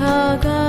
အခါက